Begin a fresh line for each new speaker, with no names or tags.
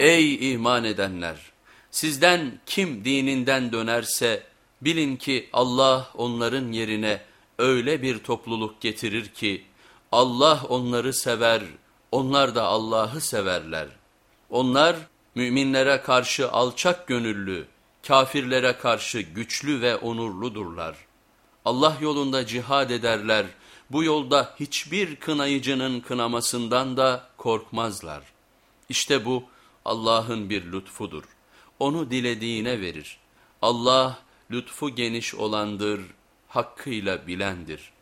Ey iman edenler! Sizden kim dininden dönerse bilin ki Allah onların yerine öyle bir topluluk getirir ki Allah onları sever, onlar da Allah'ı severler. Onlar müminlere karşı alçak gönüllü, kafirlere karşı güçlü ve onurludurlar. Allah yolunda cihad ederler, bu yolda hiçbir kınayıcının kınamasından da korkmazlar. İşte bu Allah'ın bir lütfudur. Onu dilediğine verir. Allah lütfu geniş olandır, hakkıyla bilendir.''